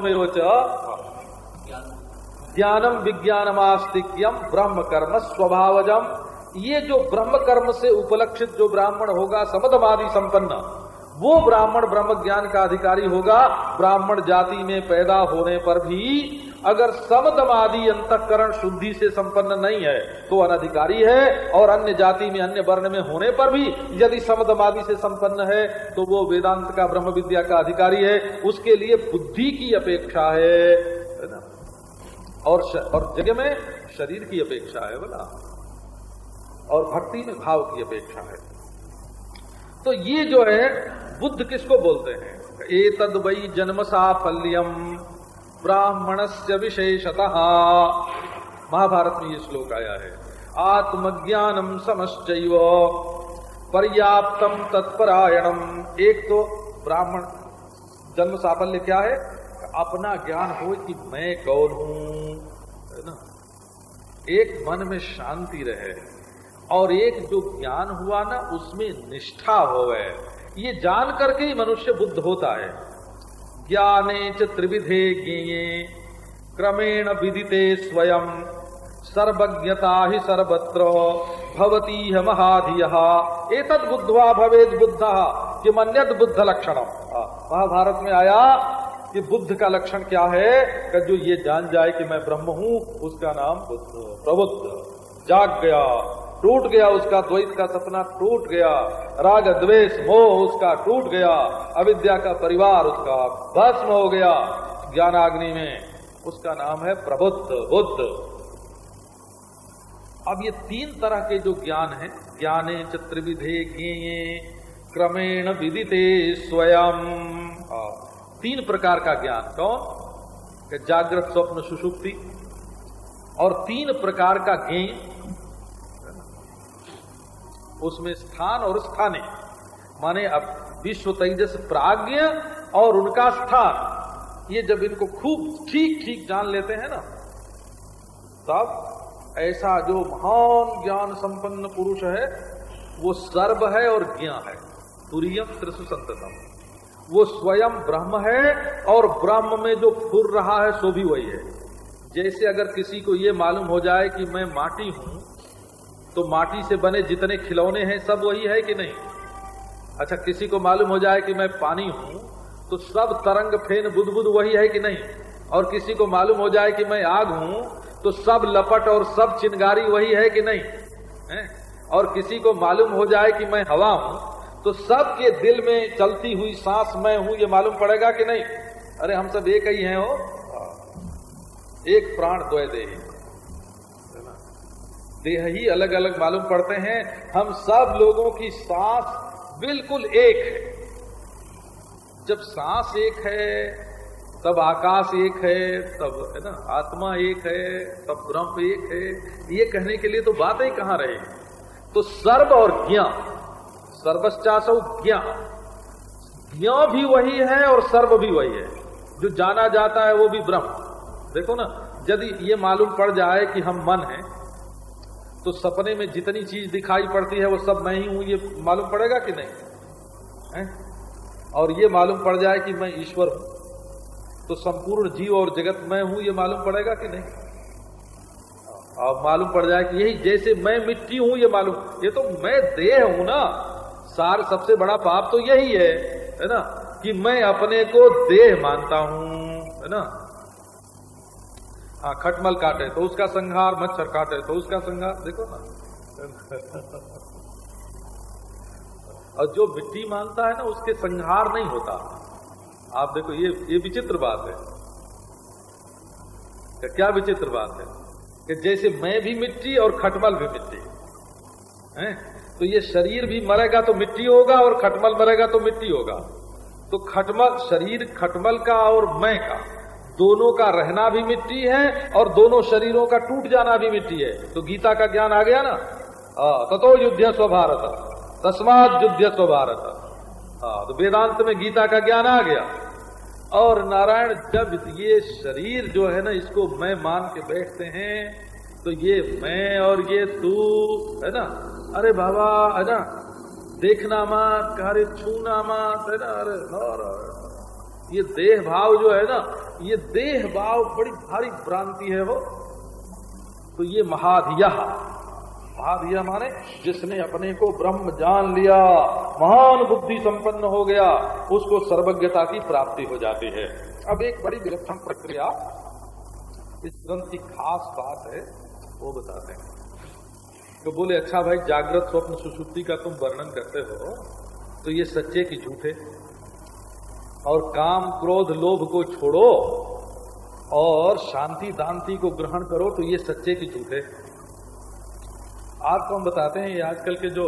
में ज्ञानम विज्ञानमास्तिक्यम ब्रह्म कर्म स्वभावजम। ये जो ब्रह्म कर्म से उपलक्षित जो ब्राह्मण होगा, समदमादि संपन्न। वो ब्राह्मण ब्रह्म ज्ञान का अधिकारी होगा। ब्राह्मण जाति में पैदा होने पर भी अगर समदमादि अंतकरण शुद्धि से संपन्न नहीं है तो अनधिकारी है और अन्य जाति में, अन्य वर्ण में होने पर भी यदि समदमादि से संपन्न है तो वो वेदांत का, ब्रह्म विद्या का अधिकारी है। उसके लिए बुद्धि की अपेक्षा है। और और जगह में शरीर की अपेक्षा है, बोला। और भक्ति में भाव की अपेक्षा है। तो ये जो है, बुद्ध किसको बोलते हैं? ए तद वही जन्म साफल्यम ब्राह्मण से विशेषतः। महाभारत में ये श्लोक आया है। आत्मज्ञानम समश्चैव पर्याप्तम तत्परायणम। एक तो ब्राह्मण जन्म साफल्य क्या है? अपना ज्ञान हो कि मैं कौन हूँ? है ना? एक मन में शांति रहे। और एक जो ज्ञान हुआ ना, उसमें निष्ठा हो ये जान करके ही मनुष्य बुद्ध होता है। ज्ञाने च त्रिविधे ज्ञे क्रमेण विदिते स्वयं। सर्वज्ञता ही सर्वत्र। भवती है महाधिय। एतद बुद्धवा भवेद बुद्ध कि मन्यत बुद्ध लक्षणम। महाभारत में आया कि बुद्ध का लक्षण क्या है? कि जो ये जान जाए कि मैं ब्रह्म हूँ, उसका नाम बुद्ध, प्रबुद्ध। जाग गया। टूट गया उसका द्वैत का सपना टूट गया। राग, द्वेष, मोह उसका टूट गया। अविद्या का परिवार उसका भस्म हो गया। ज्ञानाग्नि में उसका नाम है प्रबुद्ध, बुद्ध। अब ये तीन तरह के जो ज्ञान है, ज्ञाने चित्रविधे ज्ञे क्रमेण विदिते स्वयं। तीन प्रकार का ज्ञान, कौन? जागृत, स्वप्न, सुषुप्ति। और तीन प्रकार का ज्ञ उसमें स्थान और स्थाने, माने अब विश्व तेजस प्राज्ञ और उनका स्थान। ये जब इनको खूब ठीक ठीक जान लेते हैं ना, तब ऐसा जो महान ज्ञान संपन्न पुरुष है, वो सर्व है और ज्ञा है। तुरियम त्रिशु संततम। वो स्वयं ब्रह्म है और ब्रह्म में जो फुर रहा है, सो भी वही है। जैसे अगर किसी को ये मालूम हो जाए कि मैं माटी हूँ तो माटी से बने जितने खिलौने हैं, सब वही है कि नहीं? अच्छा किसी को मालूम हो जाए कि मैं पानी हूँ तो सब तरंग, फेन बुद बुद वही है कि नहीं? और किसी को मालूम हो जाए कि मैं आग हूँ तो सब लपट और सब चिंगारी वही है कि नहीं? है? और किसी को मालूम हो जाए कि मैं हवा हूँ तो सबके दिल में चलती हुई सांस मैं हूँ, ये मालूम पड़ेगा कि नहीं? अरे, हम सब एक ही हैं, हो। एक प्राण द्वय दे देह ही अलग अलग मालूम पड़ते हैं। हम सब लोगों की सांस बिल्कुल एक है। जब सांस एक है, तब आकाश एक है, तब, है ना, आत्मा एक है, तब ब्रह्म एक है। ये कहने के लिए तो बात ही कहाँ रहे तो सर्व और ज्ञा सर्वश्चासौ ज्ञा ज्ञा भी वही है और सर्व भी वही है। जो जाना जाता है वो भी ब्रह्म। देखो ना, यदि ये मालूम पड़ जाए कि हम मन हैं तो सपने में जितनी चीज़ दिखाई पड़ती है वो सब मैं ही हूँ, ये मालूम पड़ेगा कि नहीं? है? और ये मालूम पड़ जाए कि मैं ईश्वर हूँ। तो संपूर्ण जीव और जगत मैं हूँ, ये मालूम पड़ेगा कि नहीं? और मालूम पड़ जाए कि यही जैसे मैं मिट्टी हूँ, ये मालूम, ये तो मैं देह हूँ ना। सार सबसे बड़ा पाप तो यही है है ना? कि मैं अपने को देह मानता हूँ, है ना? हाँ खटमल काटे तो उसका संहार, मच्छर काटे तो उसका संहार। देखो ना। और जो मिट्टी मानता है ना, उसके संहार नहीं होता। आप देखो, ये ये विचित्र बात है। क्या विचित्र बात है? कि जैसे मैं भी मिट्टी और खटमल भी मिट्टी। है? तो ये शरीर भी मरेगा तो मिट्टी होगा और खटमल मरेगा तो मिट्टी होगा। तो खटमल, शरीर खटमल का और मैं का। दोनों का रहना भी मिट्टी है और दोनों शरीरों का टूट जाना भी मिट्टी है। तो गीता का ज्ञान आ गया ना? ततो युद्ध स्व भारत तस्मात युद्ध स्व भारत हाँ तो वेदांत में गीता का ज्ञान आ गया। और नारायण, जब ये शरीर जो है ना, इसको मैं मान के बैठते हैं तो ये मैं और ये तू, है ना? अरे बाबा, है ना? देखना मत अरे छूना मत, है ना? अरे ये देह भाव जो है ना ये देह भाव बड़ी भारी भ्रांति है वो। तो ये महाधिया महाधिया माने जिसने अपने को ब्रह्म जान लिया, महान बुद्धि संपन्न हो गया, उसको सर्वज्ञता की प्राप्ति हो जाती है। अब एक बड़ी विलक्षण प्रक्रिया, इस ग्रंथ की खास बात है, वो बताते हैं। तो बोले अच्छा भाई, जागृत स्वप्न सुसुप्ति का तुम वर्णन करते हो तो ये सच्चे की झूठे और काम, क्रोध, लोभ को छोड़ो और शांति, दांति को ग्रहण करो तो ये सच्चे की झूठे आपको हम बताते हैं, ये आजकल के जो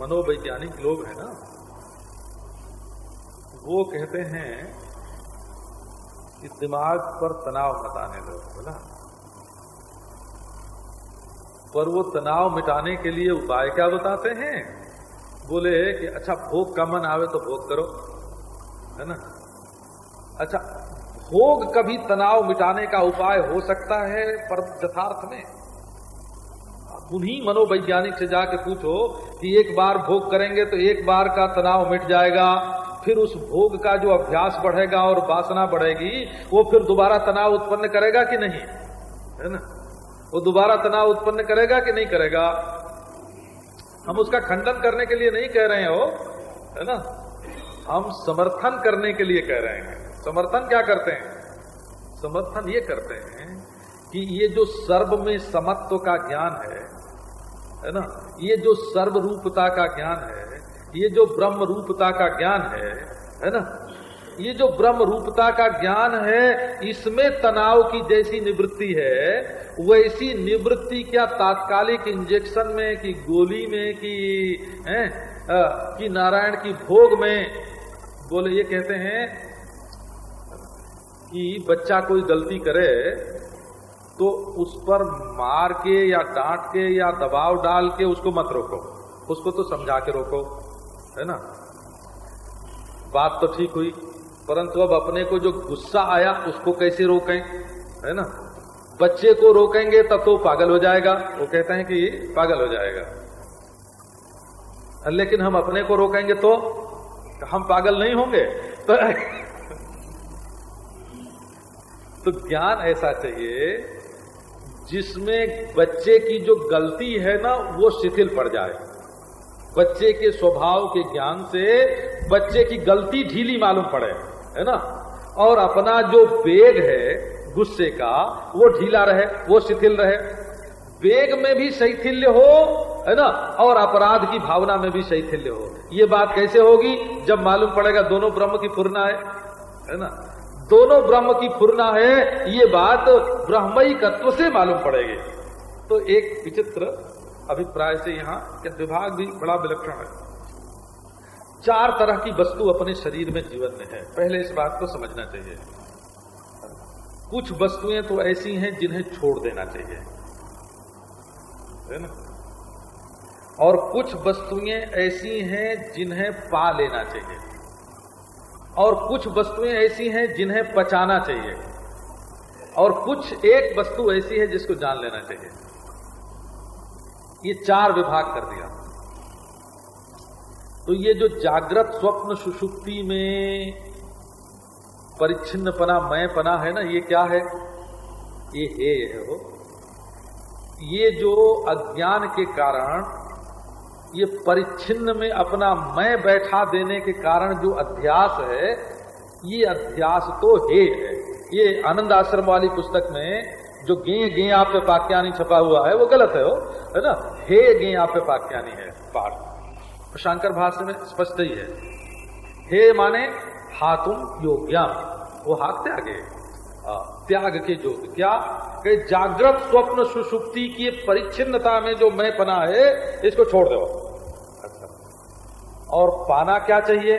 मनोवैज्ञानिक लोग हैं ना, वो कहते हैं कि दिमाग पर तनाव मत आने दो बोला पर वो तनाव मिटाने के लिए उपाय क्या बताते हैं? बोले कि अच्छा भोग का मन आवे तो भोग करो, है ना? भोग कभी तनाव मिटाने का उपाय हो सकता है, पर यथार्थ में। उन्हीं मनोवैज्ञानिक से जाके पूछो कि एक बार भोग करेंगे तो एक बार का तनाव मिट जाएगा, फिर उस भोग का जो अभ्यास बढ़ेगा और वासना बढ़ेगी, वो फिर दोबारा तनाव उत्पन्न करेगा कि नहीं? है ना? वो दोबारा तनाव उत्पन्न करेगा कि नहीं करेगा? हम उसका खंडन करने के लिए नहीं कह रहे हो है ना? हम समर्थन करने के लिए कह रहे हैं। समर्थन क्या करते हैं? समर्थन ये करते हैं कि ये जो सर्व में समत्व का ज्ञान है है ना? ये जो सर्व रूपता का ज्ञान है, ये जो ब्रह्म रूपता का ज्ञान है है ना? ये जो ब्रह्म रूपता का ज्ञान है, इसमें तनाव की जैसी निवृत्ति है, वैसी निवृत्ति क्या तात्कालिक इंजेक्शन में कि गोली में कि कि नारायण की भोग में? बोले, ये कहते हैं कि बच्चा कोई गलती करे तो उस पर मार के या डांट के या दबाव डाल के उसको मत रोको। उसको तो समझा के रोको है ना? बात तो ठीक हुई परंतु अब अपने को जो गुस्सा आया उसको कैसे रोकें है ना? बच्चे को रोकेंगे तब तो पागल हो जाएगा। वो कहते हैं कि पागल हो जाएगा। लेकिन हम अपने को रोकेंगे तो हम पागल नहीं होंगे। तो, तो ज्ञान ऐसा चाहिए, जिसमें बच्चे की जो गलती है ना, वो शिथिल पड़ जाए। बच्चे के स्वभाव के ज्ञान से बच्चे की गलती ढीली मालूम पड़े, है ना? और अपना जो वेग है, गुस्से का, वो ढीला रहे, वो शिथिल रहे। वेग में भी शैथिल्य हो, है ना? और अपराध की भावना में भी शैथिल्य हो। ये बात कैसे होगी? जब मालूम पड़ेगा दोनों ब्रह्म की फुरना है है ना? दोनों ब्रह्म की फुरना है, ये बात ब्रह्मई तत्व से मालूम पड़ेगी। तो एक विचित्र अभिप्राय से यहाँ विभाग भी बड़ा विलक्षण है। चार तरह की वस्तु अपने शरीर में जीवन में है। पहले इस बात को समझना चाहिए। कुछ वस्तुएँ तो ऐसी हैं जिन्हें छोड़ देना चाहिए। है ना? और कुछ वस्तुएँ ऐसी हैं जिन्हें पा लेना चाहिए। और कुछ वस्तुएँ ऐसी हैं जिन्हें पचाना चाहिए। और कुछ एक वस्तु ऐसी है जिसको जान लेना चाहिए। ये चार विभाग कर दिया। तो ये जो जागृत स्वप्न सुषुप्ति में परिच्छिन्न पना मैं पना है ना, ये क्या है? ये हे है वो। ये जो अज्ञान के कारण ये परिच्छिन्न में अपना मैं बैठा देने के कारण जो अध्यास है, ये अध्यास तो हे है। ये आनंद आश्रम वाली पुस्तक में जो गे गे आप पे पाक्यानी छपा हुआ है, वो गलत है वो, है ना? हे गे आप पे पाक्यानी है, पाठ। शंकर भाष्य में स्पष्ट ही है। हे माने हाथुम योग्या वो हाथ त्यागे। त्याग के जो क्या? जागृत स्वप्न सुसुप्ति की परिच्छिन्नता में जो मैं पना है, इसको छोड़ दो। और पाना क्या चाहिए?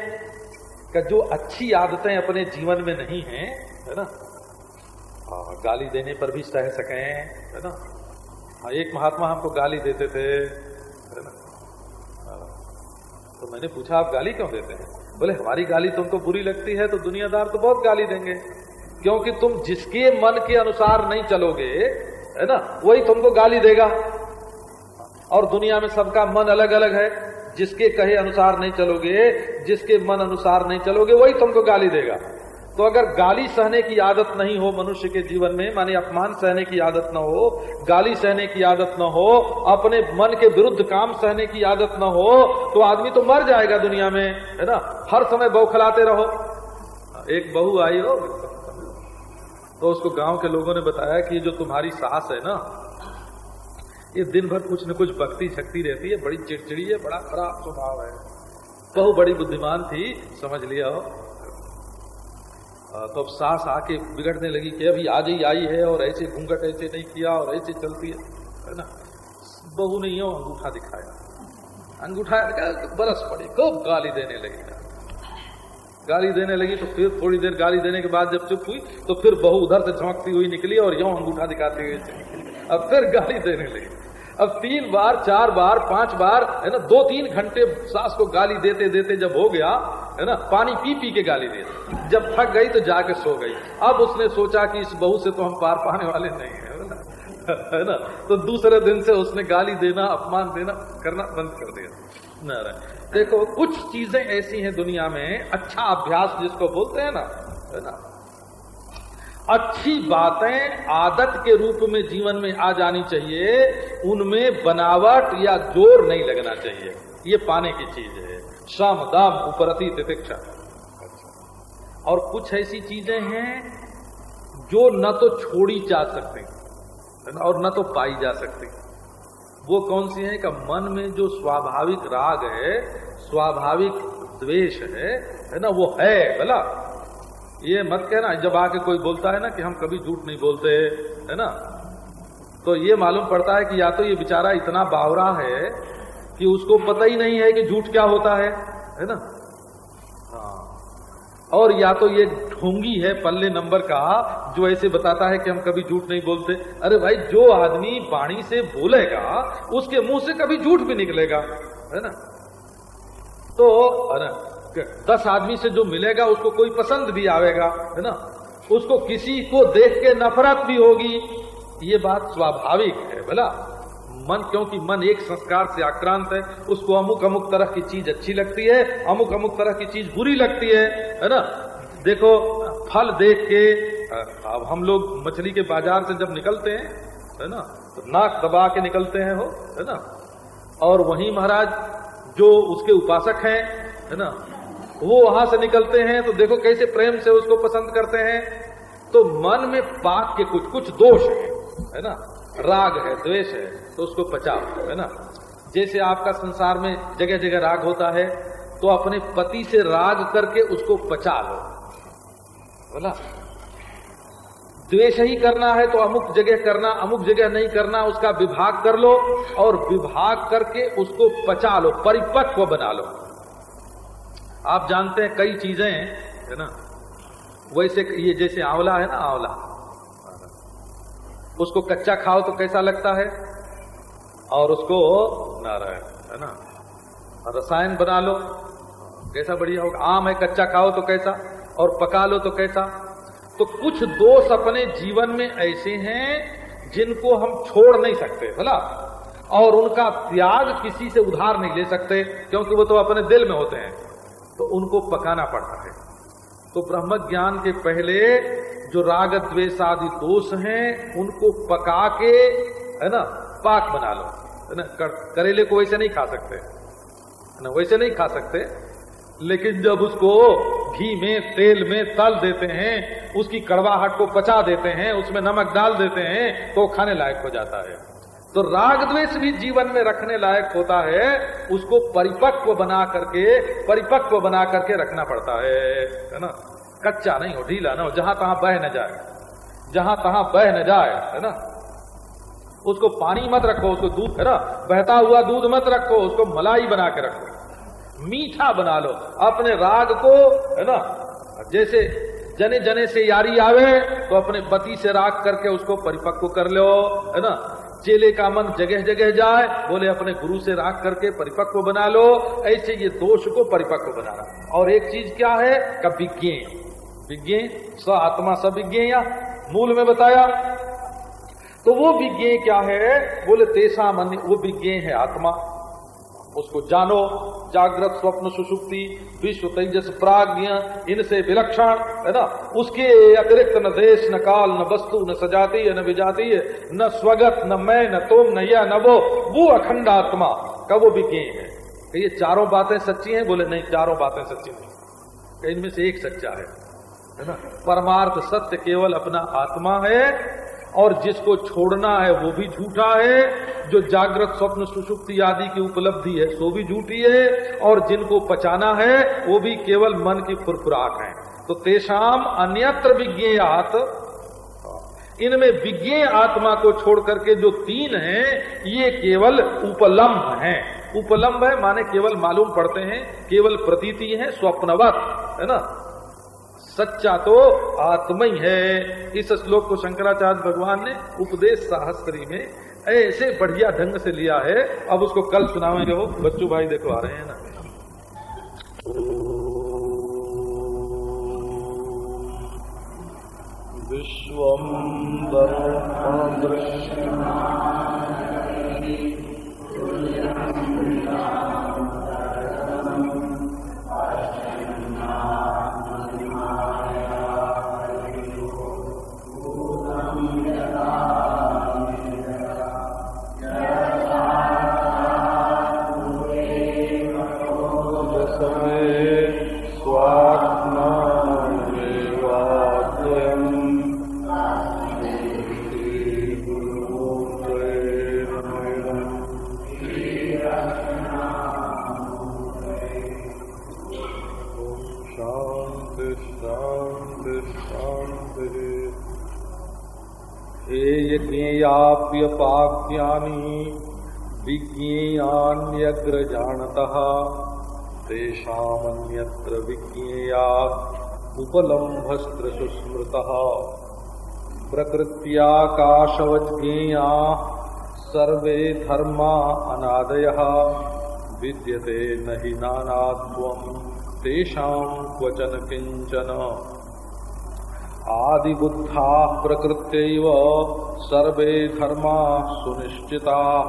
कि जो अच्छी आदतें अपने जीवन में नहीं है है ना? गाली देने पर भी सह सकें, है ना? एक महात्मा हमको गाली देते थे, है ना? तो मैंने पूछा, आप गाली क्यों देते हैं? बोले, हमारी गाली तुमको बुरी लगती है तो दुनियादार तो बहुत गाली देंगे। क्योंकि तुम जिसके मन के अनुसार नहीं चलोगे, है ना, वही तुमको गाली देगा। और दुनिया में सबका मन अलग अलग है। जिसके कहे अनुसार नहीं चलोगे, जिसके मन अनुसार नहीं चलोगे, वही तुमको गाली देगा। तो अगर गाली सहने की आदत नहीं हो मनुष्य के जीवन में, माने अपमान सहने की आदत न हो, गाली सहने की आदत न हो, अपने मन के विरुद्ध काम सहने की आदत न हो तो आदमी तो मर जाएगा दुनिया में, है ना? हर समय बौखलाते रहो। एक बहू आई हो तो उसको गाँव के लोगों ने बताया कि जो तुम्हारी सास है ना ये दिन भर कुछ न कुछ भक्ति शक्ति रहती है, बड़ी चिड़चिड़ी है, बड़ा खराब स्वभाव है। बहु बड़ी बुद्धिमान थी, समझ लिया हो। तो अब सास आके बिगड़ने लगी कि अभी आज ही आई है और ऐसे घूंघट ऐसे नहीं किया और ऐसे चलती है है ना? बहू ने यो अंगूठा दिखाया। अंगूठा बरस पड़ी, खूब गाली देने लगी। गाली देने लगी तो फिर थोड़ी देर गाली देने के बाद जब चुप हुई तो फिर बहू उधर से झमकती हुई निकली और यो अंगूठा दिखाती हुई अब फिर गाली देने लगी। अब तीन बार, चार बार, पाँच बार, है ना, दो तीन घंटे सास को गाली देते देते जब हो गया, है ना, पानी पी पी के गाली दे जब थक गई तो जाके सो गई। अब उसने सोचा कि इस बहू से तो हम पार पाने वाले नहीं है है ना? तो दूसरे दिन से उसने गाली देना, अपमान देना, करना बंद कर दिया। न देखो, कुछ चीज़ें ऐसी हैं दुनिया में अच्छा अभ्यास जिसको बोलते हैं ना, है ना अच्छी बातें आदत के रूप में जीवन में आ जानी चाहिए, उनमें बनावट या ज़ोर नहीं लगना चाहिए। ये पाने की चीज़ है। शाम दाम उपरती तितिक्षा और कुछ ऐसी चीज़ें हैं जो न तो छोड़ी जा सकती और न तो पाई जा सकती वो कौन सी है? का मन में जो स्वाभाविक राग है, स्वाभाविक द्वेष है है ना? वो है बोला ये मत कहना, जब आके कोई बोलता है ना कि हम कभी झूठ नहीं बोलते, है ना? तो ये मालूम पड़ता है कि या तो ये बेचारा इतना बावरा है कि उसको पता ही नहीं है कि झूठ क्या होता है है ना? हाँ। और या तो ये ढोंगी है पल्ले नंबर का, जो ऐसे बताता है कि हम कभी झूठ नहीं बोलते। अरे भाई, जो आदमी वाणी से बोलेगा, उसके मुँह से कभी झूठ भी निकलेगा, है ना? तो ना दस आदमी से जो मिलेगा, उसको कोई पसंद भी आवेगा, है ना? उसको किसी को देख के नफरत भी होगी। ये बात स्वाभाविक है बोला मन, क्योंकि मन एक संस्कार से आक्रांत है, उसको अमुक अमुक तरह की चीज़ अच्छी लगती है, अमुक अमुक तरह की चीज़ बुरी लगती है है ना? देखो, फल देख के अब हम लोग मछली के बाज़ार से जब निकलते हैं, है ना? तो नाक दबा के निकलते हैं हो है ना? और वहीं महाराज, जो उसके उपासक हैं, है ना? वो वहाँ से निकलते हैं तो देखो कैसे प्रेम से उसको पसंद करते हैं। तो मन में पाप के कुछ कुछ दोष है है ना? राग है, द्वेष है तो उसको बचाओ है ना? जैसे आपका संसार में जगह जगह राग होता है तो अपने पति से राग करके उसको बचा लो। बोला? द्वेष ही करना है तो अमुक जगह करना, अमुक जगह नहीं करना, उसका विभाग कर लो और विभाग करके उसको पचा लो, परिपक्व बना लो। आप जानते हैं कई चीज़ें है ना? वैसे ये जैसे आंवला है ना, आंवला। उसको कच्चा खाओ तो कैसा लगता है? और उसको नारायण, है ना? रसायन बना लो कैसा बढ़िया होगा। आम है, कच्चा खाओ तो कैसा? और पका लो तो कैसा? तो कुछ दोष अपने जीवन में ऐसे हैं जिनको हम छोड़ नहीं सकते बोला और उनका त्याग किसी से उधार नहीं ले सकते, क्योंकि वो तो अपने दिल में होते हैं। तो उनको पकाना पड़ता है। तो ब्रह्म ज्ञान के पहले जो राग द्वेष आदि दोष हैं उनको पका के है ना पाक बना लो। है ना कर, करेले को वैसे नहीं खा सकते। है ना वैसे नहीं खा सकते लेकिन जब उसको घी में तेल में तल देते हैं उसकी कड़वाहट को पचा देते हैं उसमें नमक डाल देते हैं तो खाने लायक हो जाता है। तो राग द्वेष भी जीवन में रखने लायक होता है, उसको परिपक्व बना करके, परिपक्व बना करके रखना पड़ता है है ना? कच्चा नहीं हो, ढीला ना हो, जहाँ तहां बह न जाए, जहाँ तहां बह न जाए, है ना? उसको पानी मत रखो, उसको दूध, है ना? बहता हुआ दूध मत रखो, उसको मलाई बना के रखो, मीठा बना लो, अपने राग को, है ना? जैसे जने जने से यारी आवे तो अपने पति से राग करके उसको परिपक्व कर लो, है ना? चेले का मन जगह जगह जाए, बोले, अपने गुरु से राख करके परिपक्व बना लो। ऐसे ये दोष को परिपक्व बना रहा और एक चीज़ क्या है? का विज्ञे विज्ञे स आत्मा स विज्ञ मूल में बताया। तो वो विज्ञे क्या है? बोले तेसा मन वो विज्ञे है आत्मा। उसको जानो, जागृत स्वप्न सुषुप्ति विश्व तेजस प्राज्ञ इनसे विलक्षण, है ना? उसके अतिरिक्त न देश, न काल, न वस्तु, न सजाती है, न विजातीय न स्वगत, न मैं, न तुम, न यह न वो वो अखंड आत्मा का वो भी है। ये चारों बातें सच्ची हैं, बोले, नहीं, चारों बातें सच्ची नहीं। इनमें से एक सच्चा है है ना? परमार्थ सत्य केवल अपना आत्मा है और जिसको छोड़ना है वो भी झूठा है, जो जागृत स्वप्न सुषुप्ति आदि की उपलब्धि है, सो भी झूठी है, और जिनको पचाना है, वो भी केवल मन की फुरफुराहट है। तो तेषाम अन्यत्र विज्ञेयात इनमें विज्ञे आत्मा को छोड़ करके जो तीन हैं, ये केवल उपलम्ब हैं। उपलम्ब है माने केवल मालूम पड़ते हैं, केवल प्रतीति है, स्वप्नवत, है ना? सच्चा तो आत्मा ही है। इस श्लोक को शंकराचार्य भगवान ने उपदेश साहस्त्री में ऐसे बढ़िया ढंग से लिया है। अब उसको कल सुनावेंगे वो। बच्चू भाई देखो, आ रहे हैं ना? विश्व ज्ञाप्यपाख्यानि विज्ञेयान्यग्रजानतः। तेषामन्यत्र विज्ञेया उपलम्भस्त्रसुस्मृतः। प्रकृत्याकाशवज्ञेया सर्वे धर्मा अनादयः। विद्यते न हि नानात्वम् तेषाम् क्वचन किंचन। आदिबुद्धा प्रकृत सर्वे धर्मा सुनिश्चिता,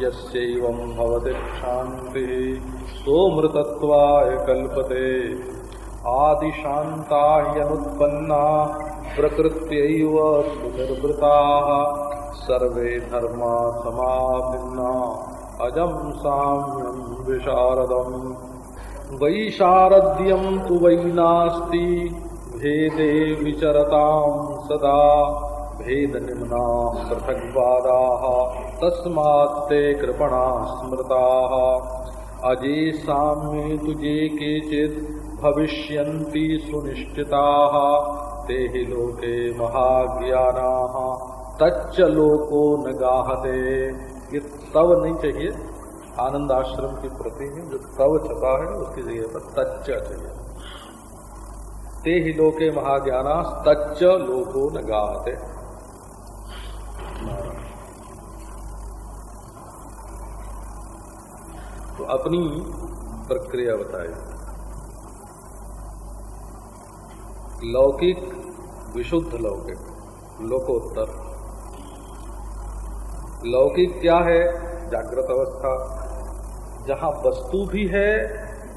यस्यैवं भवति शान्तिः सोमृतत्वाय कल्पते। आदिशान्ता ह्यनुत्पन्ना, प्रकृत्यैव सुनिर्वृताः। सर्वे धर्मा समाभिन्ना। अजं साम्यं विशारदम्। वैशारद्यं तु वै भेदे विचरतां सदा भेद निम्ना पृथग्वादा तस्मात्ते कृपणा स्मृता अजे साम्ये तुजे केचित् भविष्यन्ति सुनिश्चिताः, ते लोके महाज्ञानाः। तच्च लोको न गाहते। ये तव नहीं चाहिए। आनंद आश्रम की प्रति में जो तव छपा है, उसकी जगह पर तच्च चाहिए। ते ही लोके महाज्ञाना तच्च लोको न गाते तो अपनी प्रक्रिया बताए लौकिक, विशुद्ध लौकिक, लोकोत्तर। लौकिक क्या है? जागृत अवस्था। जहाँ वस्तु भी है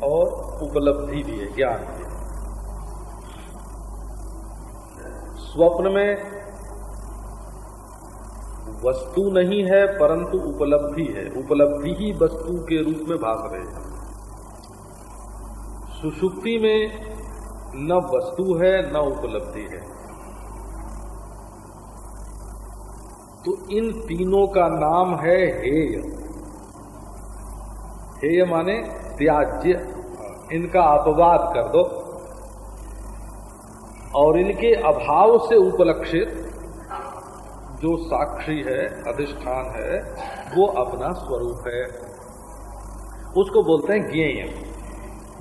और उपलब्धि भी है, ज्ञान। स्वप्न में वस्तु नहीं है, परंतु उपलब्धि है। उपलब्धि ही वस्तु के रूप में भाग रहे हैं। सुषुप्ति में न वस्तु है, न उपलब्धि है। तो इन तीनों का नाम है हेय। हेय माने त्याज्य। इनका अपवाद कर दो। और इनके अभाव से उपलक्षित जो साक्षी है, अधिष्ठान है, वो अपना स्वरूप है। उसको बोलते हैं ज्ञेय।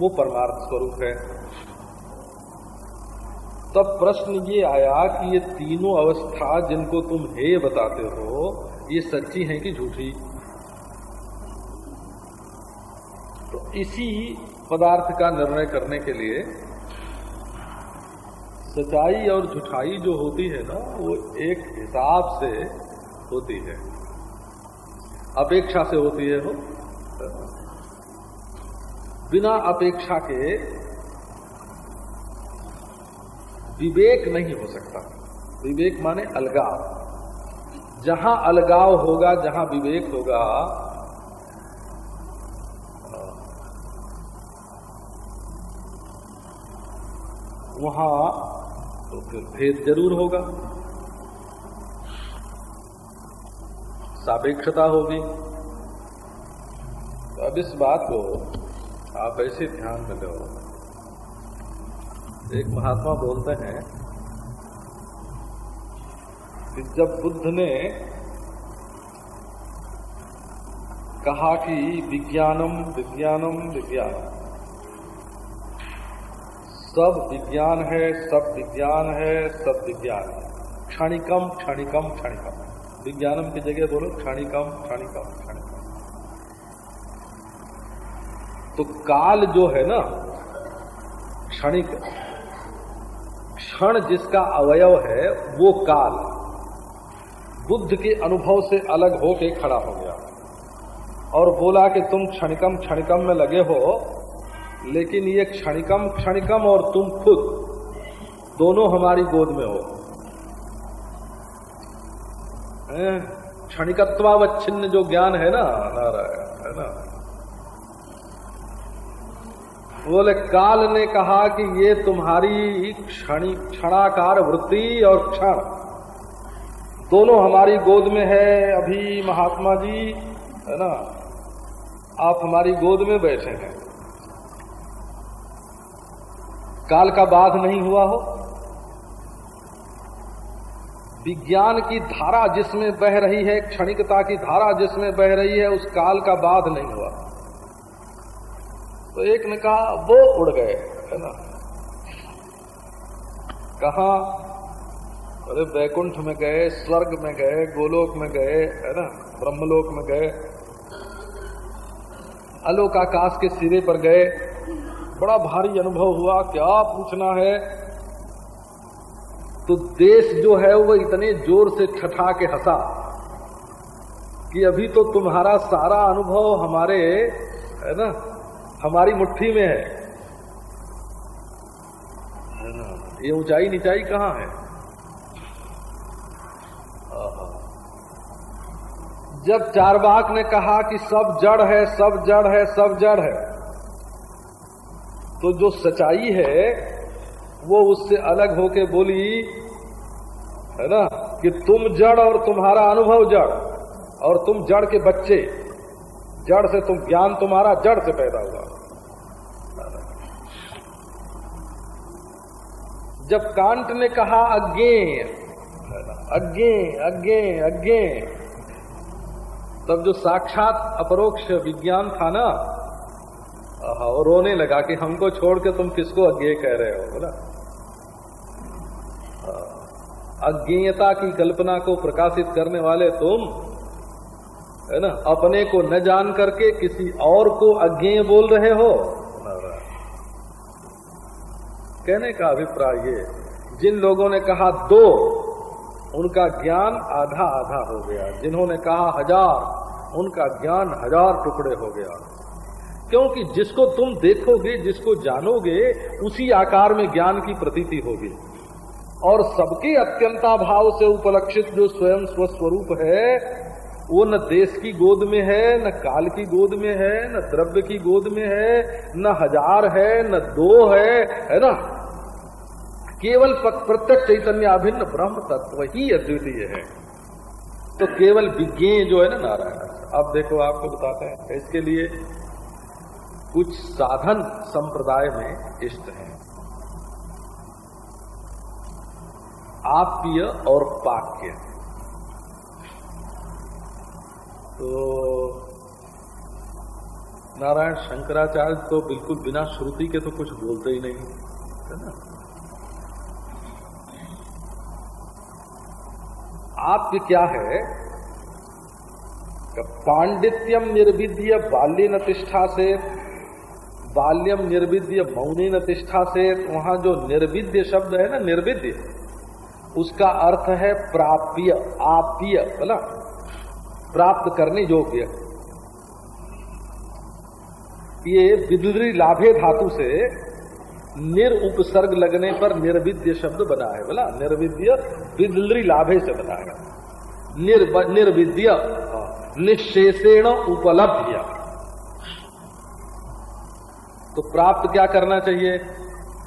वो परमार्थ स्वरूप है। तब प्रश्न ये आया कि ये तीनों अवस्था जिनको तुम हे बताते हो, ये सच्ची है कि झूठी? तो इसी पदार्थ का निर्णय करने के लिए सच्चाई और झुठाई जो होती है ना, वो एक हिसाब से होती है। अपेक्षा से होती है वो। बिना अपेक्षा के विवेक नहीं हो सकता। विवेक माने अलगाव। जहाँ अलगाव होगा, जहाँ विवेक होगा, वहाँ तो फिर भेद ज़रूर होगा। सापेक्षता होगी। तो अब इस बात को आप ऐसे ध्यान में लो। एक महात्मा बोलते हैं कि जब बुद्ध ने कहा कि विज्ञानम विज्ञानम विज्ञानम सब विज्ञान है, सब विज्ञान है, सब विज्ञान है। क्षणिकम क्षणिकम क्षणिकम। विज्ञानम की जगह बोलो, क्षणिकम क्षणिकम क्षणिकम। तो काल जो है ना, क्षणिक, क्षण जिसका अवयव है, वो काल। बुद्ध के अनुभव से अलग होके खड़ा हो गया। और बोला कि तुम क्षणिकम क्षणिकम में लगे हो लेकिन ये क्षणिकम क्षणिकम और तुम खुद दोनों हमारी गोद में हो। क्षणिकत्वावच्छिन्न जो ज्ञान है ना, नारायण, है ना? बोले, काल ने कहा कि ये तुम्हारी क्षणि, क्षणाकार वृत्ति और क्षण दोनों हमारी गोद में है। अभी महात्मा जी, है ना? आप हमारी गोद में बैठे हैं। काल का बाध नहीं हुआ हो। विज्ञान की धारा जिसमें बह रही है, क्षणिकता की धारा जिसमें बह रही है, उस काल का बाध नहीं हुआ। तो एक ने कहा, वो उड़ गए, है ना। कहा, अरे वैकुंठ में गए, स्वर्ग में गए, गोलोक में गए, है ना, ब्रह्मलोक में गए, अलोकाकाश के सिरे पर गए बड़ा भारी अनुभव हुआ क्या पूछना है तो देश जो है वो इतने ज़ोर से छठा के हंसा कि अभी तो तुम्हारा सारा अनुभव हमारे, है ना, हमारी मुट्ठी में है। ये ऊंचाई निचाई कहाँ है? जब चारबाग ने कहा कि सब जड़ है, सब जड़ है, सब जड़ है तो जो सच्चाई है, वो उससे अलग होके बोली, है ना, कि तुम जड़ और तुम्हारा अनुभव जड़, और तुम जड़ के बच्चे। जड़ से तुम, ज्ञान तुम्हारा जड़ से पैदा हुआ। जब कांट ने कहा अज्ञे अज्ञे अज्ञे अज्ञे तब जो साक्षात अपरोक्ष विज्ञान था ना और रोने लगा कि हमको छोड़ के तुम किसको अज्ञे कह रहे हो, बोला। अज्ञेयता की कल्पना को प्रकाशित करने वाले तुम, है ना, अपने को न जान करके किसी और को अज्ञेय बोल रहे हो कहने का अभिप्राय ये, जिन लोगों ने कहा दो, उनका ज्ञान आधा आधा हो गया। जिन्होंने कहा हज़ार, उनका ज्ञान हज़ार टुकड़े हो गया। क्योंकि जिसको तुम देखोगे, जिसको जानोगे, उसी आकार में ज्ञान की प्रतीति होगी। और सबके अत्यंता भाव से उपलक्षित जो स्वयं स्वस्वरूप है, वो न देश की गोद में है, न काल की गोद में है, न द्रव्य की गोद में है, न हज़ार है, न दो है है ना? केवल प्रत्यक्ष चैतन्य अभिन्न ब्रह्म तत्व ही अद्वितीय है। तो केवल विज्ञ जो है ना नारायण। अब देखो, आपको बताते हैं, इसके लिए कुछ साधन संप्रदाय में इष्ट हैं। आप्य और पाक्य। तो नारायण शंकराचार्य तो बिल्कुल बिना श्रुति के तो कुछ बोलते ही नहीं, है ना? आप्य क्या है? पांडित्यम निर्विध्य बाल्य नतिष्ठा से बाल्यम निर्विद्य मौनी नतिष्ठा से, वहाँ जो निर्विद्य शब्द है ना, निर्विद्य, उसका अर्थ है प्राप्य, आप्य, बोला? प्राप्त करने योग्य। ये विद्री लाभे धातु से निर उपसर्ग लगने पर निर्विद्य शब्द बना है, बोला? निर्विद्य विद्री लाभे से बना है। निर्विद्य, निशेषेण उपलब्ध तो प्राप्त क्या करना चाहिए?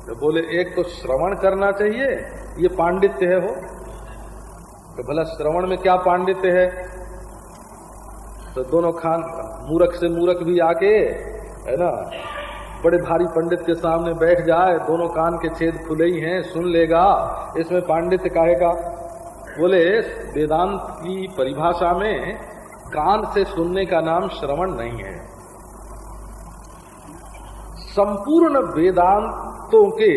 तो बोले, एक तो श्रवण करना चाहिए, ये पांडित्य है हो तो भला श्रवण में क्या पांडित्य है? तो दोनों खान मूरख से मूरख भी आके, है ना, बड़े भारी पंडित के सामने बैठ जाए, दोनों कान के छेद खुले ही हैं, सुन लेगा, इसमें पांडित्य कहेगा? बोले, वेदांत की परिभाषा में कान से सुनने का नाम श्रवण नहीं है। संपूर्ण वेदांतों के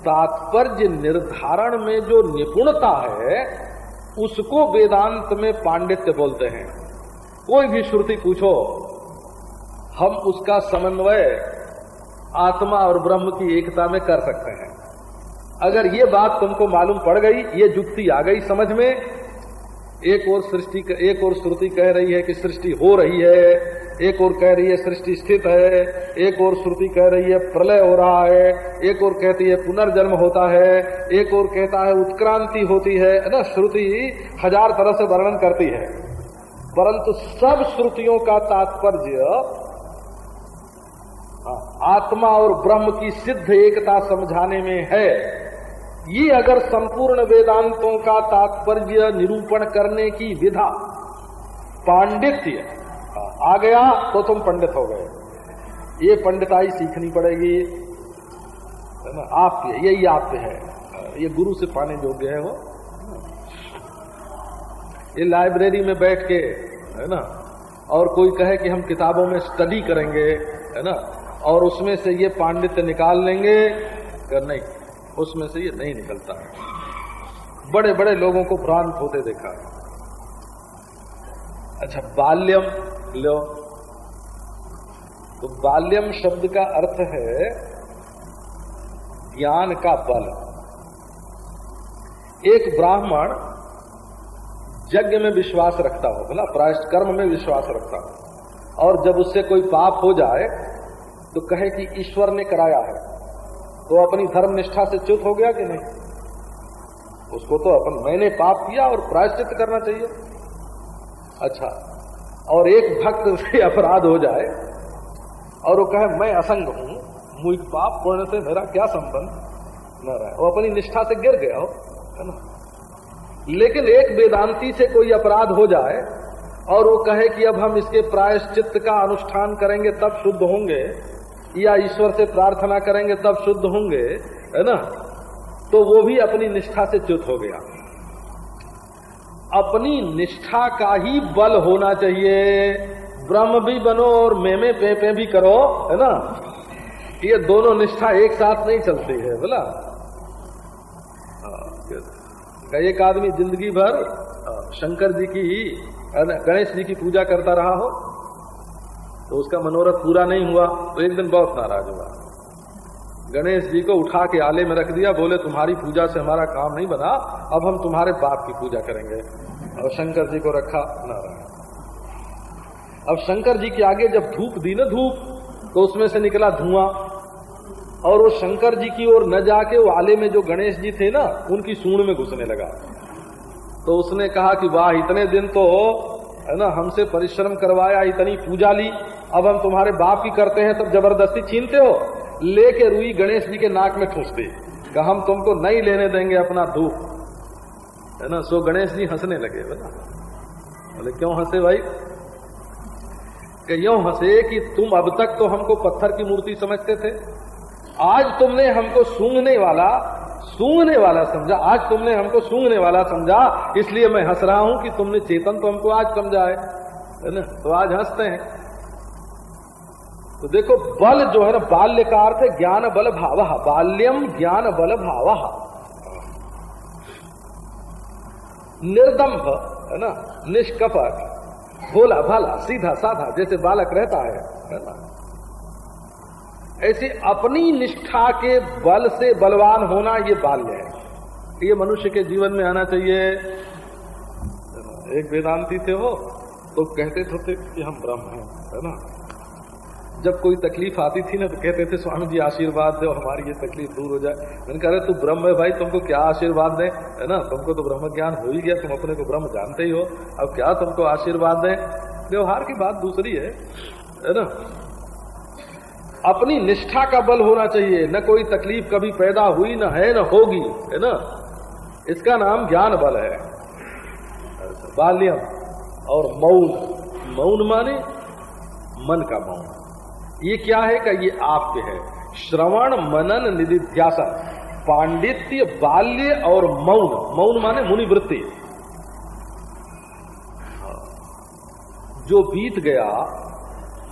तात्पर्य निर्धारण में जो निपुणता है, उसको वेदांत में पांडित्य बोलते हैं। कोई भी श्रुति पूछो, हम उसका समन्वय आत्मा और ब्रह्म की एकता में कर सकते हैं। अगर ये बात तुमको मालूम पड़ गई, ये जुक्ति आ गई समझ में एक और सृष्टि एक और श्रुति कह रही है कि सृष्टि हो रही है, एक और कह रही है सृष्टि स्थित है, एक और श्रुति कह रही है प्रलय हो रहा है, एक और कहती है पुनर्जन्म होता है, एक और कहता है उत्क्रांति होती है ना? श्रुति हज़ार तरह से वर्णन करती है। परंतु सब श्रुतियों का तात्पर्य आत्मा और ब्रह्म की सिद्ध एकता समझाने में है। ये अगर संपूर्ण वेदांतों का तात्पर्य निरूपण करने की विधा पांडित्य आ गया तो तुम पंडित हो गए। ये पंडिताई सीखनी पड़ेगी, है आप्य, यही आप्य है। ये गुरु से पाने योग्य है वो। ये लाइब्रेरी में बैठ के, है ना? और कोई कहे कि हम किताबों में स्टडी करेंगे, है ना? और उसमें से ये पांडित्य निकाल लेंगे नहीं। उसमें से ये नहीं निकलता। बड़े बड़े लोगों को भ्रांत होते देखा। अच्छा बाल्यम, लो। तो बाल्यम शब्द का अर्थ है ज्ञान का बल। एक ब्राह्मण यज्ञ में विश्वास रखता हो, बोला प्रायश्च कर्म में विश्वास रखता हो, और जब उससे कोई पाप हो जाए तो कहे कि ईश्वर ने कराया है। तो अपनी धर्म निष्ठा से च्युत हो गया कि नहीं? उसको तो अपन, मैंने पाप किया और प्रायश्चित करना चाहिए। अच्छा और एक भक्त से अपराध हो जाए और वो कहे, मैं असंग हूँ मुझ पाप पुण्य से मेरा क्या संबंध? न रहा वो अपनी निष्ठा से गिर गया हो, है ना? लेकिन एक वेदांती से कोई अपराध हो जाए और वो कहे कि अब हम इसके प्रायश्चित का अनुष्ठान करेंगे, तब शुद्ध होंगे या ईश्वर से प्रार्थना करेंगे तब शुद्ध होंगे है ना? तो वो भी अपनी निष्ठा से च्युत हो गया। अपनी निष्ठा का ही बल होना चाहिए। ब्रह्म भी बनो और मेमे पे पे भी करो है ना? ये दोनों निष्ठा एक साथ नहीं चलती है बोला? हाँ, एक आदमी ज़िंदगी भर शंकर जी की गणेश जी की पूजा करता रहा हो। तो उसका मनोरथ पूरा नहीं हुआ तो एक दिन बहुत नाराज़ हुआ। गणेश जी को उठा के आले में रख दिया, बोले, तुम्हारी पूजा से हमारा काम नहीं बना, अब हम तुम्हारे बाप की पूजा करेंगे। और शंकर जी को रखा नारायण। अब शंकर जी के आगे जब धूप दी ना धूप तो उसमें से निकला धुआँ। और वो शंकर जी की ओर न जाके वो आले में जो गणेश जी थे ना, उनकी सूण में घुसने लगा। तो उसने कहा कि, वाह, इतने दिन तो है ना, हमसे परिश्रम करवाया, इतनी पूजा ली अब हम तुम्हारे बाप की करते हैं, तब ज़बरदस्ती छीनते हो। लेके रुई गणेश जी के नाक में ठूसते कि हम तुमको नहीं लेने देंगे अपना धूप। है ना? सो गणेश जी हंसने लगे बोला बोले, क्यों हंसे भाई? कि यूँ हंसे कि तुम अब तक तो हमको पत्थर की मूर्ति समझते थे। आज तुमने हमको सूंघने वाला सूंघने वाला समझा। आज तुमने हमको सूंघने वाला समझा। इसलिए मैं हंस रहा हूँ कि तुमने चेतन तो हमको आज समझा है ना? तो आज हँसते हैं। तो देखो, बल जो है ना बाल्य का अर्थ है ज्ञान बल भाव बाल्यम ज्ञान बल भाव। निर्दम्भ, है ना निष्कपट भोला भाला, सीधा, साधा, जैसे बालक रहता है है ना। ऐसे अपनी निष्ठा के बल से बलवान होना ये बाल्य है। ये मनुष्य के जीवन में आना चाहिए। एक वेदांती थे वो तो कहते थे कि हम ब्रह्म हैं, है ना। जब कोई तकलीफ़ आती थी ना तो कहते थे, स्वामी जी, आशीर्वाद दो, हमारी ये तकलीफ़ दूर हो जाए। मैंने कहा तू ब्रह्म है भाई, तुमको क्या आशीर्वाद दें है ना, तुमको तो ब्रह्म ज्ञान हो ही गया, तुम अपने को ब्रह्म जानते ही हो। अब क्या तुमको आशीर्वाद दें व्यवहार की बात दूसरी है है ना? अपनी निष्ठा का बल होना चाहिए, न कोई तकलीफ़ कभी पैदा हुई, न है, न होगी, है ना? इसका नाम ज्ञान बल है। बाल्यम और मौन। मौन माने मन का मौन। ये क्या है का ये आपके है। श्रवण मनन निधिध्यासन पांडित्य बाल्य और मौन। मौन माने मुनिवृत्ति। जो बीत गया,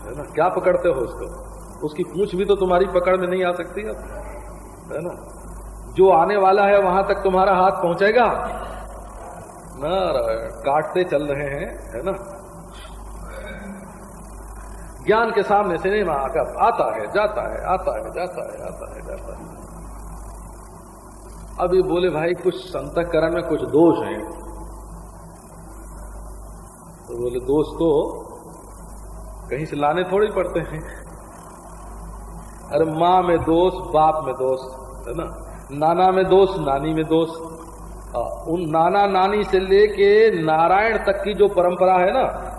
है ना, क्या पकड़ते हो उसको? उसकी पूछ भी तो तुम्हारी पकड़ में नहीं आ सकती अब, है ना? जो आने वाला है, वहाँ तक तुम्हारा हाथ पहुंचेगा। ना, काटते चल रहे हैं, है ना? ज्ञान के सामने सिनेमा आकर आता है, जाता है, आता है, जाता है, आता है, जाता है। अब ये बोले भाई, कुछ संतकरण में कुछ दोष है। तो बोले, दोष तो कहीं से लाने थोड़ी पड़ते हैं। अरे माँ में दोष, बाप में दोष, है ना? नाना में दोष, नानी में दोष। उन नाना नानी से लेके नारायण तक की जो परंपरा है ना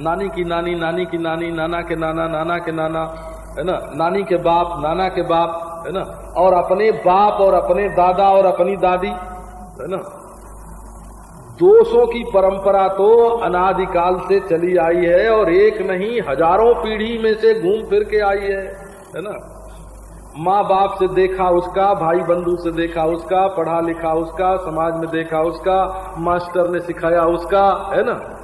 नानी की नानी नानी की नानी, नाना के नाना नाना के नाना, है ना? नानी के बाप, नाना के बाप, है ना? और अपने बाप और अपने दादा और अपनी दादी, है ना? दोषों की परंपरा तो अनादिकाल से चली आई है और एक नहीं, हज़ारों पीढ़ी में से घूम फिर के आई है है ना? माँ बाप से देखा उसका, भाई बंधु से देखा उसका, पढ़ा लिखा उसका, समाज में देखा उसका, मास्टर ने सिखाया उसका, है ना?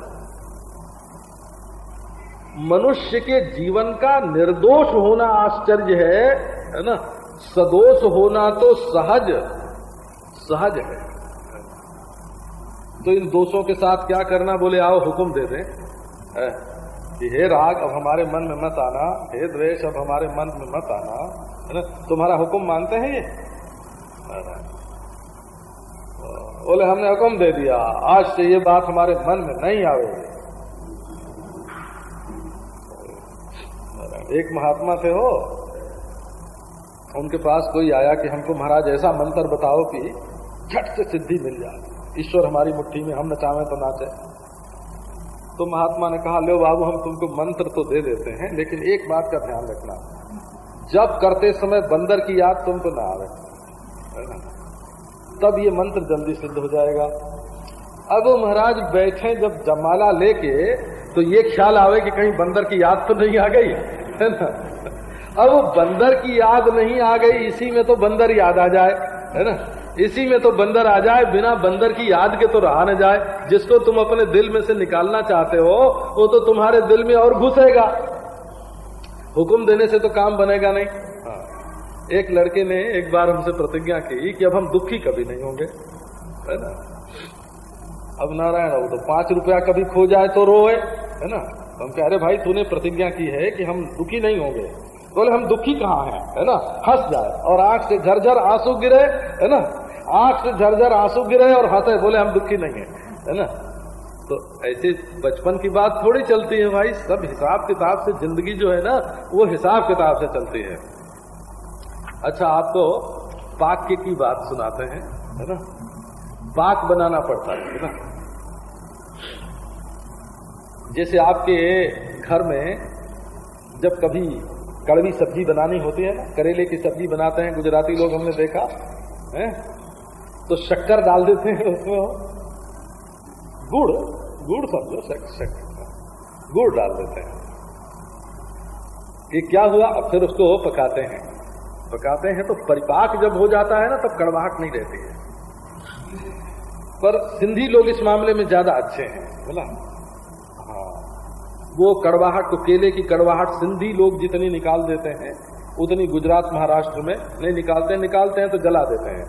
मनुष्य के जीवन का निर्दोष होना आश्चर्य है है ना? सदोष होना तो सहज सहज है। तो इन दोषों के साथ क्या करना, बोले, आओ हुक्म दे दें कि हे राग, अब हमारे मन में मत आना, हे द्वेष, अब हमारे मन में मत आना, है ना? तुम्हारा हुक्म मानते हैं ये? बोले, हमने हुक्म दे दिया, आज से ये बात हमारे मन में नहीं आवेगी एक महात्मा थे हो उनके पास कोई आया कि हमको महाराज ऐसा मंत्र बताओ कि झट से सिद्धि मिल जाए। ईश्वर हमारी मुट्ठी में हम नचावे तो नाचे। तो महात्मा ने कहा, लो बाबू, हम तुमको मंत्र तो दे देते हैं, लेकिन एक बात का ध्यान रखना। जब करते समय बंदर की याद तुमको ना आवे तब ये मंत्र जल्दी सिद्ध हो जाएगा। अब महाराज बैठे जब जमाला लेके तो ये ख्याल आवे कि कहीं बंदर की याद तो नहीं आ गई। है ना अब बंदर की याद नहीं आ गई, इसी में तो बंदर याद आ जाए, है ना? इसी में तो बंदर आ जाए, बिना बंदर की याद के तो रहा न जाए। जिसको तुम अपने दिल में से निकालना चाहते हो, वो तो तुम्हारे दिल में और घुसेगा। हुक्म देने से तो काम बनेगा नहीं। हाँ। एक लड़के ने एक बार हमसे प्रतिज्ञा की कि अब हम दुखी कभी नहीं होंगे, है ना? अब नारायण वो तो पाँच रुपया कभी खो जाए तो रोए, है ना? तो हम कह रहे, भाई, तूने प्रतिज्ञा की है कि हम दुखी नहीं होंगे। बोले, हम दुखी कहाँ हैं? है ना? हंस जाए और आँख से झरझर आँसू गिरे, है ना? आँख से झरझर आँसू गिरे और हंसे, बोले, हम दुखी नहीं है। है ना? तो ऐसे बचपन की बात थोड़ी चलती है भाई, सब हिसाब किताब से, ज़िंदगी जो है ना, वो हिसाब किताब से चलती है। अच्छा आपको पाक्य की बात सुनाते हैं, है ना? पाक बनाना पड़ता है ना? जैसे आपके घर में जब कभी कड़वी सब्ज़ी बनानी होती है ना, करेले की सब्ज़ी बनाते हैं, गुजराती लोग हमने देखा, है? तो शक्कर डाल देते हैं उसमें गुड़ गुड़ समझो शक्कर गुड़ डाल देते हैं। ये क्या हुआ? अब फिर उसको पकाते हैं। पकाते हैं तो परिपाक जब हो जाता है ना, तब कड़वाहट नहीं रहती है। पर सिंधी लोग इस मामले में ज़्यादा अच्छे हैं बोला वो कड़वाहट तो केले की कड़वाहट सिंधी लोग जितनी निकाल देते हैं उतनी गुजरात महाराष्ट्र में नहीं निकालते हैं। निकालते हैं तो जला देते हैं।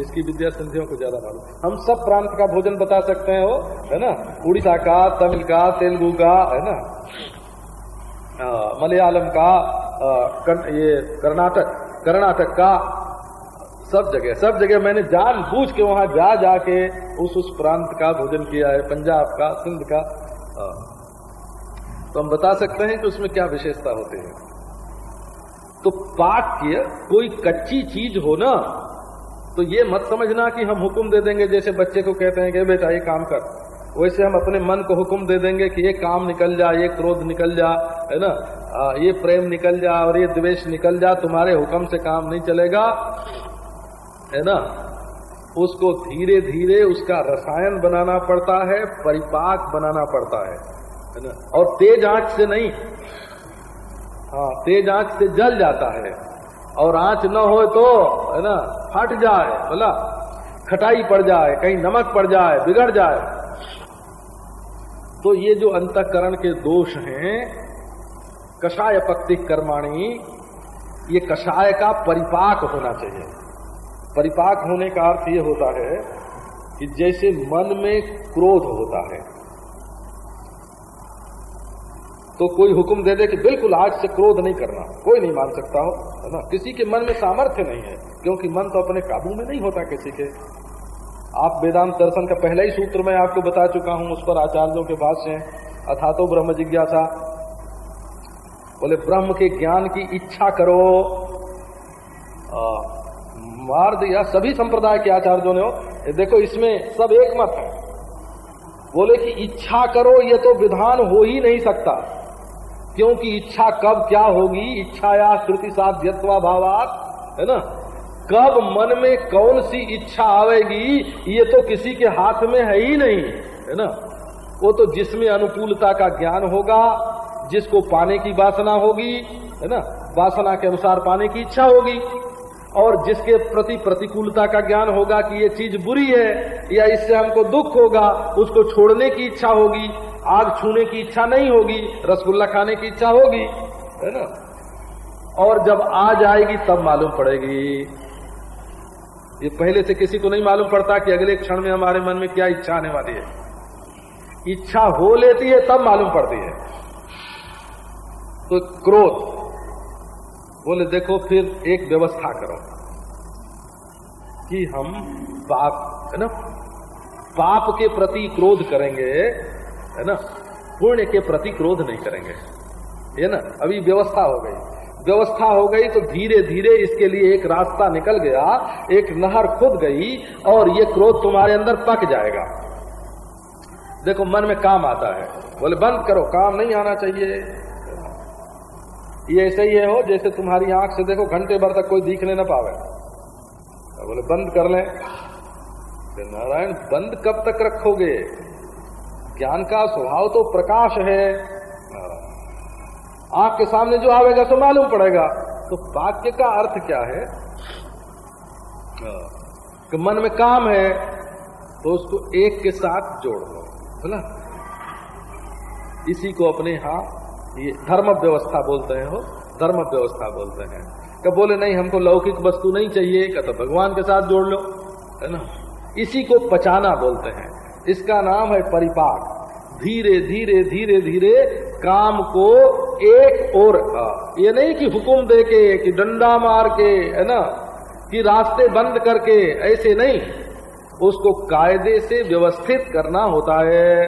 इसकी विद्या सिंधियों को ज़्यादा मालूम हम सब प्रांत का भोजन बता सकते हैं वो है ना? उड़ीसा का तमिल का तेलुगु का है ना? मलयालम का आ, कर, ये कर्नाटक कर्नाटक का सब जगह सब जगह मैंने जान बूझ के वहाँ जा जाके उस उस प्रांत का भोजन किया है पंजाब का सिंध का आ, तो हम बता सकते हैं कि उसमें क्या विशेषता होती है। तो पाक्य कोई कच्ची चीज़ हो ना तो ये मत समझना कि हम हुक्म दे देंगे, जैसे बच्चे को कहते हैं कि बेटा, ये काम कर। वैसे हम अपने मन को हुक्म दे देंगे कि, ये काम निकल जा, ये क्रोध निकल जा, है ना? ये प्रेम निकल जा और ये द्वेष निकल जा, तुम्हारे हुक्म से काम नहीं चलेगा। है ना? उसको धीरे धीरे उसका रसायन बनाना पड़ता है, परिपाक बनाना पड़ता है। और तेज आँच से नहीं। हाँ तेज आँच से जल जाता है। और आँच न हो तो है ना, फट जाए बोला खटाई पड़ जाए, कहीं नमक पड़ जाए, बिगड़ जाए। तो ये जो अंतकरण के दोष हैं, कषाय पक्ति कर्माणी, ये कषाय का परिपाक होना चाहिए। परिपाक होने का अर्थ ये होता है कि जैसे मन में क्रोध होता है तो कोई हुक्म दे दे कि बिल्कुल आज से क्रोध नहीं करना कोई नहीं मान सकता हो है ना? किसी के मन में सामर्थ्य नहीं है क्योंकि मन तो अपने काबू में नहीं होता किसी के। आप वेदांत दर्शन का पहला ही सूत्र मैं आपको बता चुका हूँ उस पर आचार्यों के भाष्य अथा तो ब्रह्म जिज्ञासा। बोले ब्रह्म के ज्ञान की इच्छा करो। आ, मार दिया सभी संप्रदाय के आचार्यों ने हो देखो इसमें सब एक मत है। बोले कि इच्छा करो ये तो विधान हो ही नहीं सकता। क्योंकि इच्छा कब क्या होगी? इच्छा या श्रुति साध्यत्वा भावात, है ना? कब मन में कौन सी इच्छा आवेगी? ये तो किसी के हाथ में है ही नहीं, है ना? वो तो जिसमें अनुकूलता का ज्ञान होगा, जिसको पाने की वासना होगी, है ना? वासना के अनुसार पाने की इच्छा होगी। और जिसके प्रति प्रतिकूलता का ज्ञान होगा कि ये चीज़ बुरी है या इससे हमको दुख होगा, उसको छोड़ने की इच्छा होगी आग छूने की इच्छा नहीं होगी, रसगुल्ला खाने की इच्छा होगी, है ना? और जब आ जाएगी तब मालूम पड़ेगी। ये पहले से किसी को नहीं मालूम पड़ता कि अगले क्षण में हमारे मन में क्या इच्छा आने वाली है। इच्छा हो लेती है, तब मालूम पड़ती है। तो क्रोध, बोले, देखो, फिर एक व्यवस्था करो कि हम पाप, है ना? पाप के प्रति क्रोध करेंगे है ना? पुण्य के प्रति क्रोध नहीं करेंगे। है ना? अभी व्यवस्था हो गई। व्यवस्था हो गई तो धीरे धीरे इसके लिए एक रास्ता निकल गया, एक नहर खुद गई और ये क्रोध तुम्हारे अंदर पक जाएगा। देखो, मन में काम आता है। बोले, बंद करो, काम नहीं आना चाहिए। ये ऐसे ही है हो, जैसे तुम्हारी आँख से देखो, घंटे भर तक कोई दिखने ना पावे। बोले, बंद कर ले। नारायण, बंद कब तक रखोगे? ज्ञान का स्वभाव तो प्रकाश है। आँख के सामने जो आवेगा तो मालूम पड़ेगा। तो वाक्य का अर्थ क्या है? कि मन में काम है तो उसको एक के साथ जोड़ लो बोला इसी को अपने यहाँ ये धर्म व्यवस्था बोलते हैं हो धर्म व्यवस्था बोलते हैं। कब बोले, नहीं, हमको लौकिक वस्तु नहीं चाहिए क्या तो भगवान के साथ जोड़ लो। है ना? इसी को पचाना बोलते हैं। इसका नाम है परिपाक। धीरे धीरे धीरे धीरे काम को एक और ये नहीं कि हुक्म दे के, कि डंडा मार के, है ना, कि रास्ते बंद करके, ऐसे नहीं। उसको कायदे से व्यवस्थित करना होता है।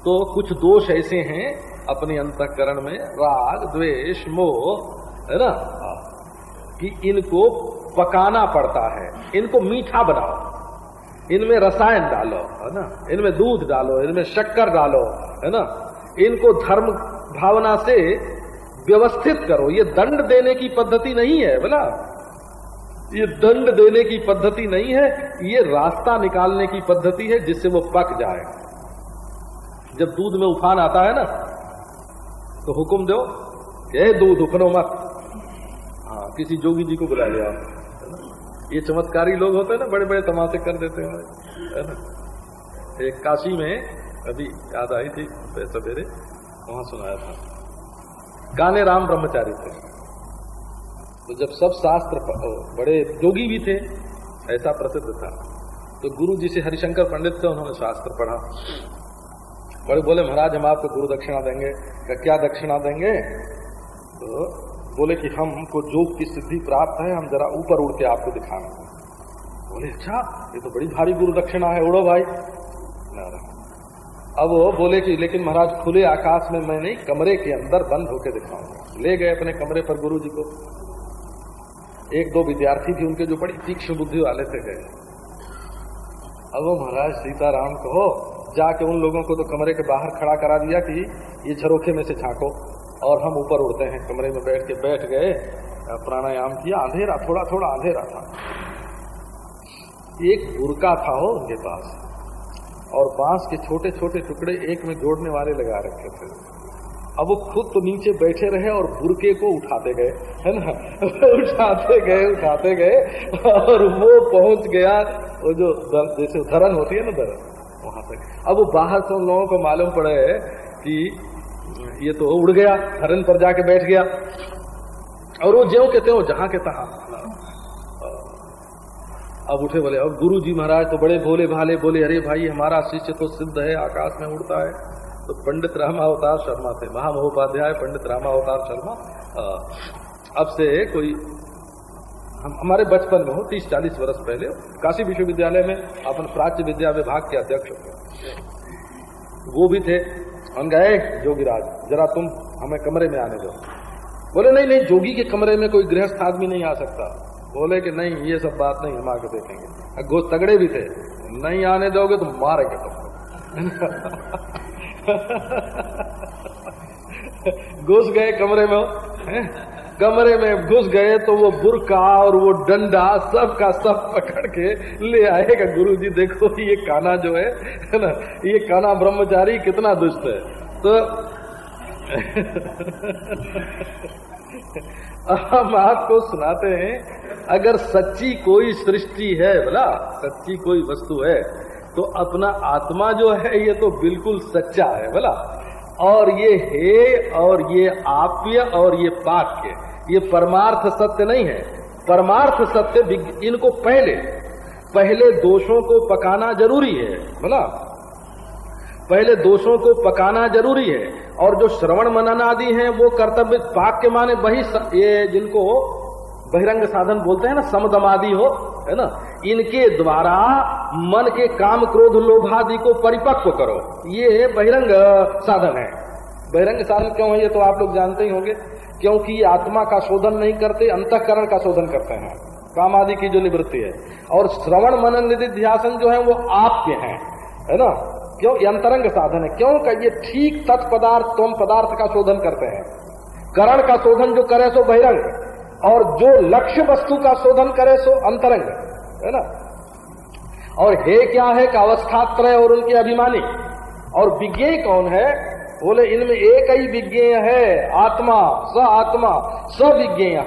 तो कुछ दोष ऐसे हैं अपने अंतकरण में, राग, द्वेष, मोह, है ना कि इनको पकाना पड़ता है। इनको मीठा बनाओ। इनमें रसायन डालो, है ना? इनमें दूध डालो, इनमें शक्कर डालो, है ना? इनको धर्म भावना से व्यवस्थित करो। ये दंड देने की पद्धति नहीं है, बोला। ये दंड देने की पद्धति नहीं है, ये रास्ता निकालने की पद्धति है जिससे वो पक जाए। जब दूध में उफान आता है ना तो हुक्म दो कि दूध, उफनो मत। हाँ किसी जोगी जी को बुला लिया। ये चमत्कारी लोग होते हैं ना बड़े बड़े तमाशे कर देते हैं। एक काशी में, अभी याद आई थी सवेरे, वहाँ सुनाया था। गाने राम ब्रह्मचारी थे। तो जब सब शास्त्र बड़े जोगी भी थे, ऐसा प्रसिद्ध था। तो गुरु जी से हरिशंकर पंडित थे, उन्होंने शास्त्र पढ़ा। बड़े बोले, महाराज, हम आपको गुरु दक्षिणा देंगे। क्या दक्षिणा देंगे? तो बोले कि हमको जोग की सिद्धि प्राप्त है, हम जरा ऊपर उड़ के आपको दिखाना। बोले अच्छा ये तो बड़ी भारी गुरु दक्षिणा है, उड़ो भाई। अब वो बोले कि, लेकिन महाराज, खुले आकाश में मैं नहीं, कमरे के अंदर बंद होकर दिखाऊँगा। ले गए अपने कमरे पर गुरु जी को। एक दो विद्यार्थी थे उनके जो बड़ी तीक्ष्ण बुद्धि वाले थे गए। अब वो, महाराज, सीताराम, कहो, जाके उन लोगों को तो कमरे के बाहर खड़ा करा दिया कि ये झरोखे में से झांको। और हम ऊपर उड़ते हैं। कमरे में बैठ के बैठ गए, प्राणायाम किया, अंधेरा, थोड़ा थोड़ा अंधेरा था। एक बुरका था हो उनके पास, और बाँस के छोटे छोटे टुकड़े एक में जोड़ने वाले लगा रखे थे। अब वो खुद तो नीचे बैठे रहे और बुरके को उठाते गए, है ना? उठाते गए उठाते गए, और वो पहुँच गया। वो जो जैसे धरन होती है ना धरन वहाँ तक अब वो बाहर से उन लोगों को मालूम पड़े कि ये तो उड़ गया धरन पर जाके बैठ गया। और वो ज्यो कहते हो जहाँ के तहा अब उठे बोले, अब गुरु जी महाराज तो बड़े भोले भाले बोले, अरे भाई, हमारा शिष्य तो सिद्ध है, आकाश में उड़ता है। तो पंडित रामावतार शर्मा थे, महामहोपाध्याय पंडित रामावतार शर्मा। अब से कोई, हम, हमारे बचपन में हो तीस चालीस वर्ष पहले, काशी विश्वविद्यालय में अपन प्राच्य विद्या विभाग के अध्यक्ष वो भी थे। हम गए जोगीराज, जरा तुम हमें कमरे में आने दो। बोले, नहीं नहीं, जोगी के कमरे में कोई गृहस्थ आदमी नहीं आ सकता। बोले कि, नहीं, ये सब बात नहीं, हम आके देखेंगे। गो, तगड़े भी थे। नहीं आने दोगे तो मारेंगे तुमको। घुस गए कमरे में? कमरे में घुस गए तो वो बुरका और वो डंडा सब का सब पकड़ के ले आएगा गुरु जी देखो, ये काना जो है ना, ये काना ब्रह्मचारी कितना दुष्ट है। तो हम आपको सुनाते हैं, अगर सच्ची कोई सृष्टि है, बोला, सच्ची कोई वस्तु है तो अपना आत्मा जो है, ये तो बिल्कुल सच्चा है, बोला। और ये हे, और ये आप्य, और ये पाक्य। ये परमार्थ सत्य नहीं है। परमार्थ सत्य इनको पहले पहले दोषों को पकाना ज़रूरी है, बोला? पहले दोषों को पकाना ज़रूरी है। और जो श्रवण मनन आदि हैं, वो कर्तव्य पाक के माने वही ये जिनको बहिरंग साधन बोलते हैं ना, समदमादि हो, है ना? इनके द्वारा मन के काम क्रोध लोभादि को परिपक्व करो। ये बहिरंग साधन है। बहिरंग साधन क्यों है, ये तो आप लोग जानते ही होंगे, क्योंकि आत्मा का शोधन नहीं करते, अंतकरण का शोधन करते हैं। काम आदि की जो निवृत्ति है। और श्रवण मनन निधि ध्यासन जो है, वो आपके हैं, है ना? क्यों? अंतरंग साधन है। क्यों? का ये ठीक तत्पदार्थ तुम पदार्थ का शोधन करते हैं। करण का शोधन जो करे, सो बहिरंग। और जो लक्ष्य वस्तु का शोधन करे, सो अंतरंग, है ना? और हे क्या है का अवस्थात्रय और उनके अभिमानी? और विज्ञेय कौन है? बोले, इनमें एक ही विज्ञेय है, आत्मा स आत्मा स विज्ञे विज्ञेय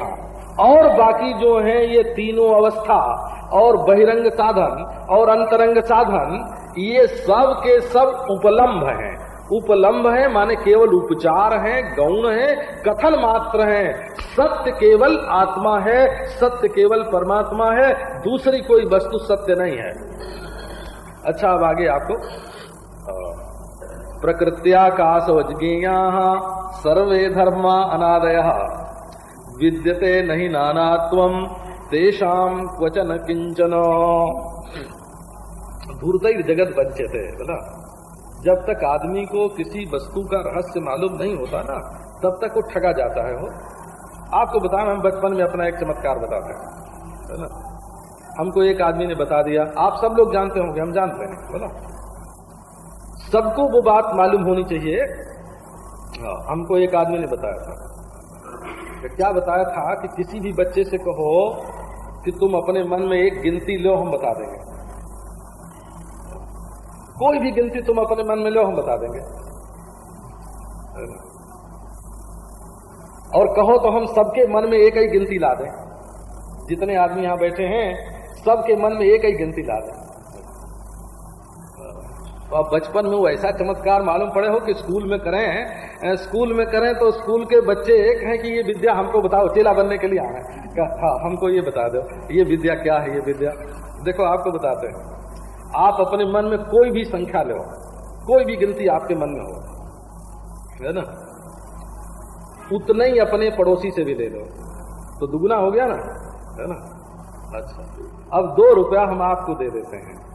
और बाकी जो है, ये तीनों अवस्था, और बहिरंग साधन, और अंतरंग साधन, ये सब के सब उपलम्ब हैं। उपलम्ब है, माने केवल उपचार है, गौण है, कथन मात्र है। सत्य केवल आत्मा है, सत्य केवल परमात्मा है, दूसरी कोई वस्तु सत्य नहीं है। अच्छा अब आगे आपको। प्रकृत्याकाशवज्ञेया सर्वे धर्मा अनादय। विद्यते नहीं नानात्व तेषाम क्वचन किंचन धूर्त जगत बच्चे थे बोला जब तक आदमी को किसी वस्तु का रहस्य मालूम नहीं होता ना तब तक वो ठगा जाता है वो। आपको बताएँ हम बचपन में अपना एक चमत्कार बताते हैं है ना? हमको एक आदमी ने बता दिया आप सब लोग जानते होंगे हम जानते हैं बोला। सबको वो बात मालूम होनी चाहिए। हाँ, हमको एक आदमी ने बताया था क्या बताया था कि किसी भी बच्चे से कहो कि तुम अपने मन में एक गिनती लो हम बता देंगे। कोई भी गिनती तुम अपने मन में लो, हम बता देंगे। और कहो तो हम सबके मन में एक ही गिनती ला दें। जितने आदमी यहाँ बैठे हैं, सबके मन में एक ही गिनती ला दें। तो अब बचपन में वो ऐसा चमत्कार मालूम पड़े हो कि स्कूल में करें स्कूल में करें तो स्कूल के बच्चे एक हैं कि ये विद्या हमको बताओ चेला बनने के लिए आए हाँ हमको ये बता दो, ये विद्या क्या है, ये विद्या? देखो, आपको बताते हैं। आप अपने मन में कोई भी संख्या लो कोई भी गिनती आपके मन में हो, है ना? उतना ही अपने पड़ोसी से भी ले लो। तो दुगुना हो गया ना? है ना? अच्छा। अब दो रुपया हम आपको दे देते हैं।